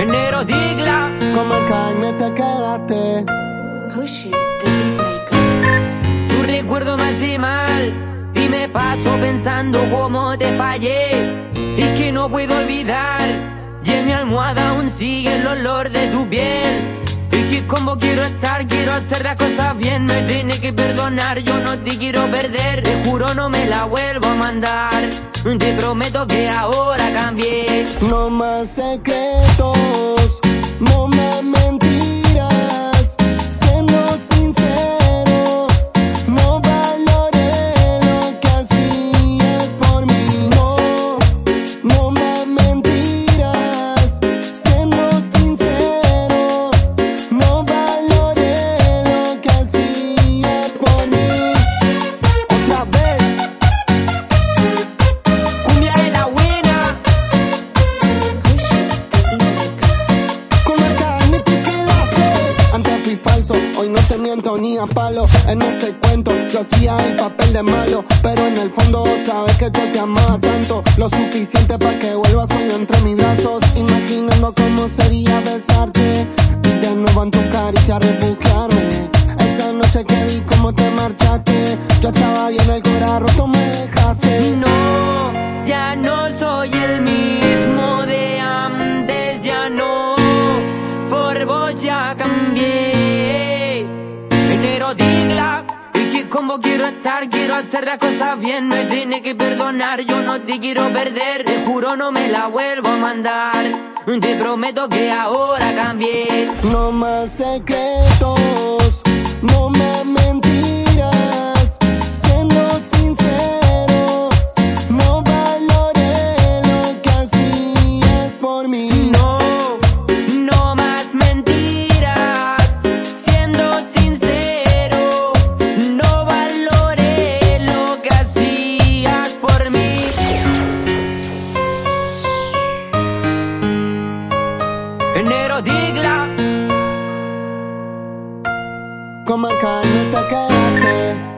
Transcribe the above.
Enero digla. Como el caño te quedaste. Hushi, the beatmaker. Tu recuerdo me hace mal. Y me paso pensando cómo te fallé. Y que no puedo olvidar. Y en mi almohada aún sigue el olor de tu piel. Y que como quiero estar, quiero hacer las cosas bien. Me tiene que perdonar, yo no te quiero perder. Te juro, no me la vuelvo a mandar. Te prometo que ahora cambié. No más secretos, fui falso, hoy no te miento ni a palo. En este cuento yo hacía el papel de malo, pero en el fondo sabes que yo te amaba tanto, lo suficiente para que vuelvas hoy entre mis brazos, imaginando cómo sería besarte y de nuevo en tu caricia refugiarme. Esa noche que vi cómo te marchaste, yo estaba bien el corazón roto me dejaste. No, ya no soy el mismo de antes, ya no. Por vos ya cambié. Enero digla. Y que como quiero estar, quiero hacer las cosas bien. Me tiene que perdonar, yo no te quiero perder. Te juro, no me la vuelvo a mandar. Te prometo que ahora cambié. No más secretos, enero digla. Con manca y me te.